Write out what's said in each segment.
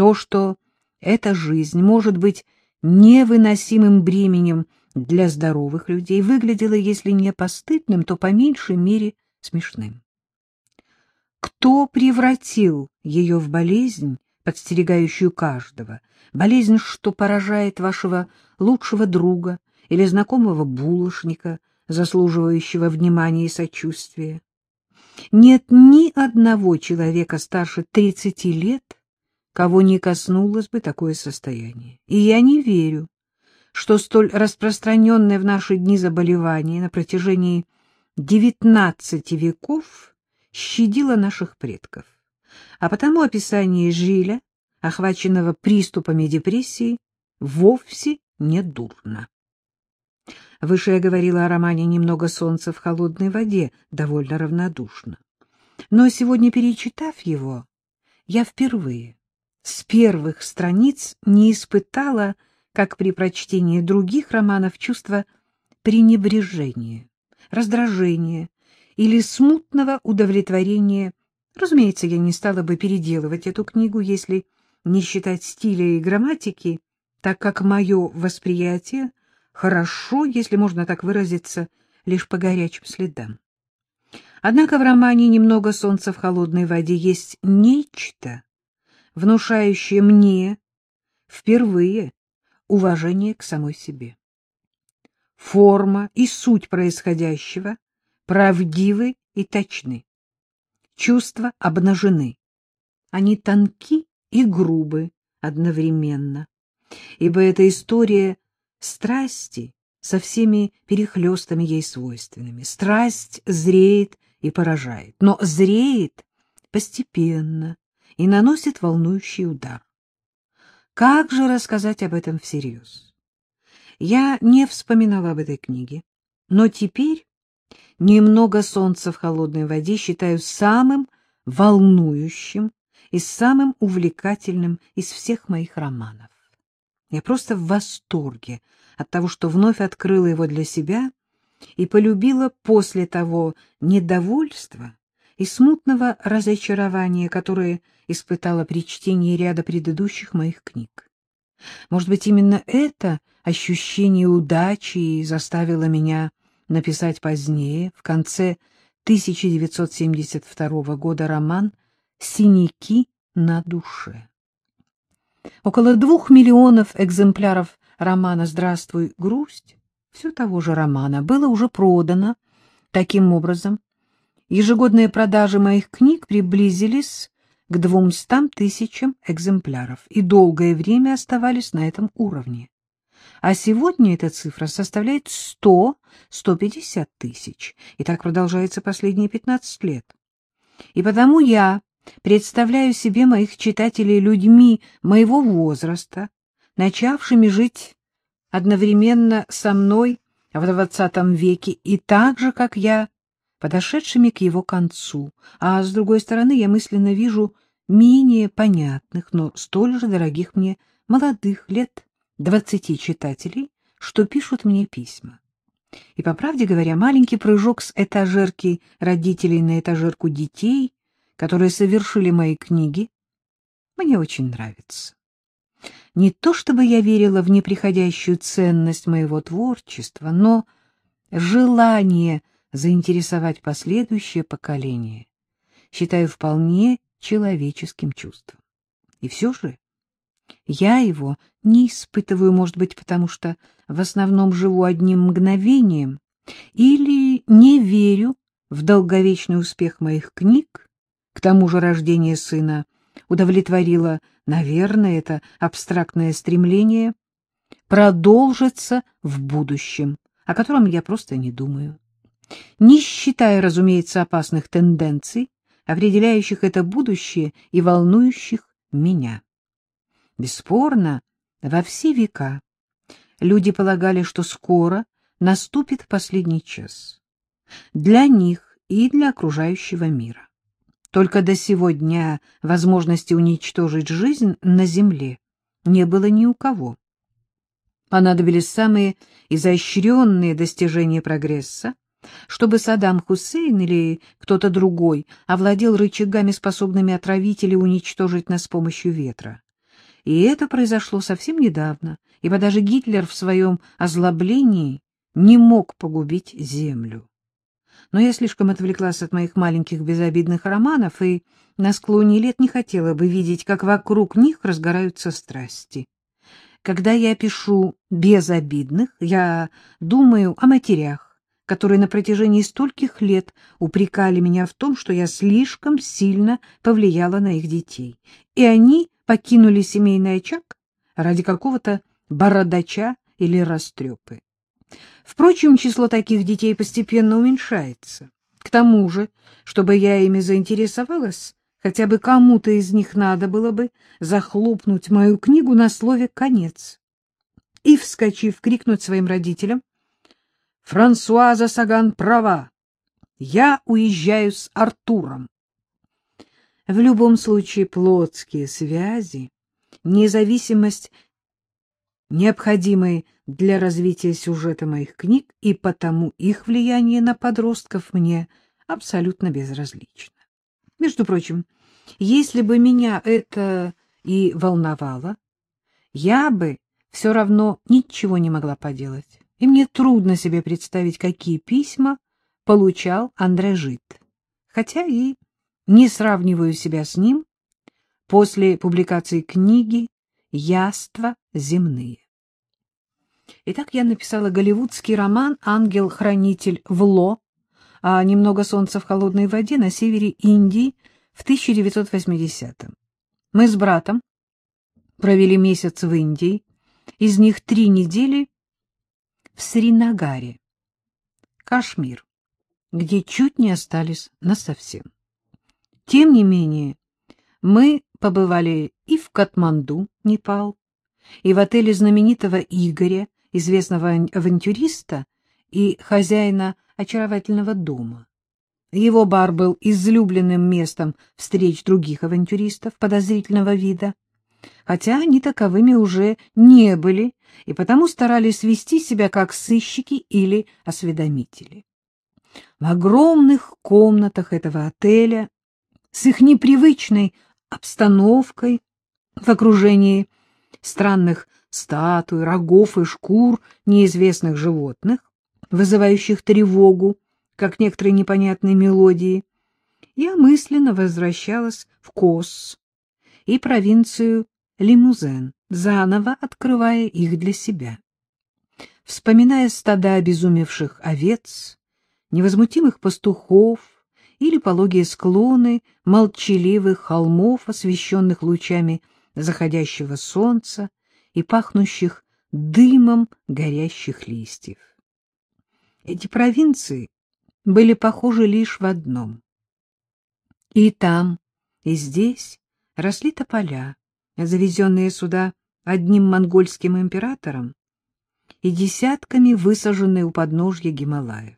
То, что эта жизнь может быть невыносимым бременем для здоровых людей, выглядело, если не постыдным, то по меньшей мере смешным. Кто превратил ее в болезнь, подстерегающую каждого, болезнь, что поражает вашего лучшего друга или знакомого булочника, заслуживающего внимания и сочувствия? Нет ни одного человека старше тридцати лет, кого не коснулось бы такое состояние. И я не верю, что столь распространенное в наши дни заболевание на протяжении девятнадцати веков щадило наших предков. А потому описание Жиля, охваченного приступами депрессии, вовсе не дурно. Выше я говорила о романе «Немного солнца в холодной воде» довольно равнодушно. Но сегодня, перечитав его, я впервые с первых страниц не испытала, как при прочтении других романов, чувства пренебрежения, раздражения или смутного удовлетворения. Разумеется, я не стала бы переделывать эту книгу, если не считать стиля и грамматики, так как мое восприятие хорошо, если можно так выразиться, лишь по горячим следам. Однако в романе «Немного солнца в холодной воде» есть нечто, внушающее мне впервые уважение к самой себе. Форма и суть происходящего правдивы и точны. Чувства обнажены. Они тонки и грубы одновременно, ибо эта история страсти со всеми перехлестами ей свойственными. Страсть зреет и поражает, но зреет постепенно и наносит волнующий удар. Как же рассказать об этом всерьез? Я не вспоминала об этой книге, но теперь «Немного солнца в холодной воде» считаю самым волнующим и самым увлекательным из всех моих романов. Я просто в восторге от того, что вновь открыла его для себя и полюбила после того недовольства и смутного разочарования, которое испытала при чтении ряда предыдущих моих книг. Может быть, именно это ощущение удачи заставило меня написать позднее, в конце 1972 года, роман «Синяки на душе». Около двух миллионов экземпляров романа «Здравствуй, грусть» все того же романа было уже продано. Таким образом, ежегодные продажи моих книг приблизились к двумстам тысячам экземпляров и долгое время оставались на этом уровне. А сегодня эта цифра составляет 100-150 тысяч, и так продолжается последние 15 лет. И потому я представляю себе моих читателей людьми моего возраста, начавшими жить одновременно со мной в двадцатом веке и так же, как я, подошедшими к его концу, а с другой стороны я мысленно вижу менее понятных, но столь же дорогих мне молодых лет двадцати читателей, что пишут мне письма. И, по правде говоря, маленький прыжок с этажерки родителей на этажерку детей, которые совершили мои книги, мне очень нравится. Не то чтобы я верила в неприходящую ценность моего творчества, но желание заинтересовать последующее поколение считаю вполне человеческим чувством. И все же я его не испытываю, может быть, потому что в основном живу одним мгновением или не верю в долговечный успех моих книг, к тому же рождение сына удовлетворило, наверное, это абстрактное стремление продолжится в будущем, о котором я просто не думаю. Не считая, разумеется, опасных тенденций, определяющих это будущее и волнующих меня. Бесспорно, во все века люди полагали, что скоро наступит последний час. Для них и для окружающего мира. Только до сего дня возможности уничтожить жизнь на земле не было ни у кого. Понадобились самые изощренные достижения прогресса, чтобы Саддам Хусейн или кто-то другой овладел рычагами, способными отравить или уничтожить нас с помощью ветра. И это произошло совсем недавно, ибо даже Гитлер в своем озлоблении не мог погубить землю. Но я слишком отвлеклась от моих маленьких безобидных романов и на склоне лет не хотела бы видеть, как вокруг них разгораются страсти. Когда я пишу «безобидных», я думаю о матерях, которые на протяжении стольких лет упрекали меня в том, что я слишком сильно повлияла на их детей, и они покинули семейный очаг ради какого-то бородача или растрепы. Впрочем, число таких детей постепенно уменьшается. К тому же, чтобы я ими заинтересовалась, хотя бы кому-то из них надо было бы захлопнуть мою книгу на слове «конец» и, вскочив, крикнуть своим родителям «Франсуаза Саган права! Я уезжаю с Артуром!» В любом случае плотские связи, независимость необходимые для развития сюжета моих книг, и потому их влияние на подростков мне абсолютно безразлично. Между прочим, если бы меня это и волновало, я бы все равно ничего не могла поделать, и мне трудно себе представить, какие письма получал Андре Жит, хотя и не сравниваю себя с ним после публикации книги «Яства земные». Итак, я написала голливудский роман «Ангел-хранитель Вло», а «Немного солнца в холодной воде» на севере Индии в 1980-м. Мы с братом провели месяц в Индии, из них три недели в Сринагаре, Кашмир, где чуть не остались насовсем. Тем не менее, мы побывали и в Катманду, Непал, и в отеле знаменитого Игоря, известного авантюриста и хозяина очаровательного дома. Его бар был излюбленным местом встреч других авантюристов подозрительного вида, хотя они таковыми уже не были и потому старались вести себя как сыщики или осведомители. В огромных комнатах этого отеля с их непривычной обстановкой в окружении странных статуй, рогов и шкур неизвестных животных, вызывающих тревогу, как некоторые непонятные мелодии, я мысленно возвращалась в Кос и провинцию Лимузен, заново открывая их для себя. Вспоминая стада обезумевших овец, невозмутимых пастухов или пологие склоны молчаливых холмов, освещенных лучами заходящего солнца и пахнущих дымом горящих листьев. Эти провинции были похожи лишь в одном. И там, и здесь росли тополя, завезенные сюда одним монгольским императором и десятками высаженные у подножья Гималаев.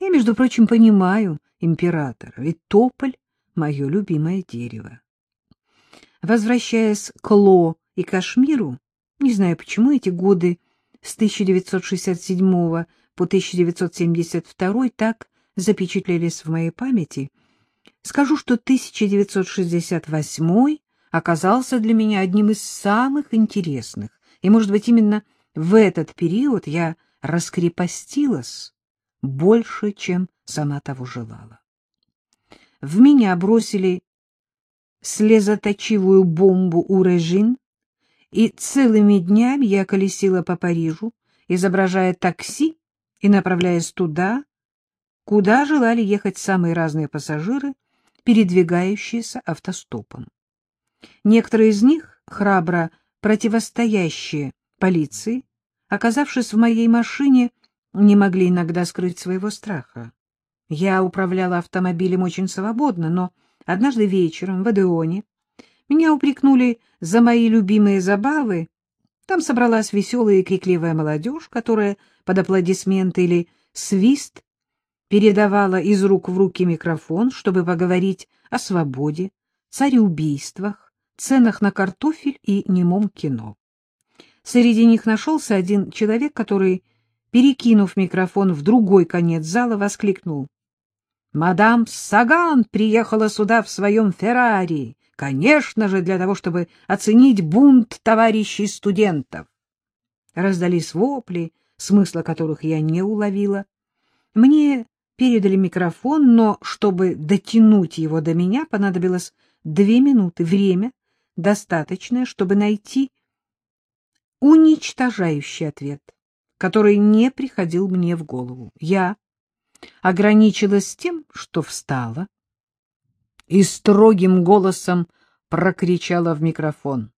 Я, между прочим, понимаю императора, ведь тополь — мое любимое дерево. Возвращаясь к Ло и Кашмиру, не знаю почему эти годы с 1967 по 1972 так запечатлелись в моей памяти, скажу, что 1968 оказался для меня одним из самых интересных, и, может быть, именно в этот период я раскрепостилась больше, чем сама того желала. В меня бросили слезоточивую бомбу у Режин, и целыми днями я колесила по Парижу, изображая такси и направляясь туда, куда желали ехать самые разные пассажиры, передвигающиеся автостопом. Некоторые из них, храбро противостоящие полиции, оказавшись в моей машине, не могли иногда скрыть своего страха. Я управляла автомобилем очень свободно, но однажды вечером в Адеоне меня упрекнули за мои любимые забавы. Там собралась веселая и крикливая молодежь, которая под аплодисменты или свист передавала из рук в руки микрофон, чтобы поговорить о свободе, цареубийствах, ценах на картофель и немом кино. Среди них нашелся один человек, который перекинув микрофон в другой конец зала, воскликнул. — Мадам Саган приехала сюда в своем Феррари, Конечно же, для того, чтобы оценить бунт товарищей студентов. Раздались вопли, смысла которых я не уловила. Мне передали микрофон, но чтобы дотянуть его до меня, понадобилось две минуты. Время достаточное, чтобы найти уничтожающий ответ, который не приходил мне в голову. Я ограничилась тем, что встала и строгим голосом прокричала в микрофон.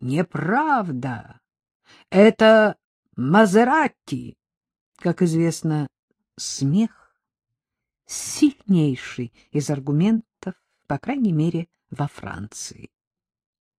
«Неправда! Это Мазератти!» Как известно, смех — сильнейший из аргументов, по крайней мере, во Франции.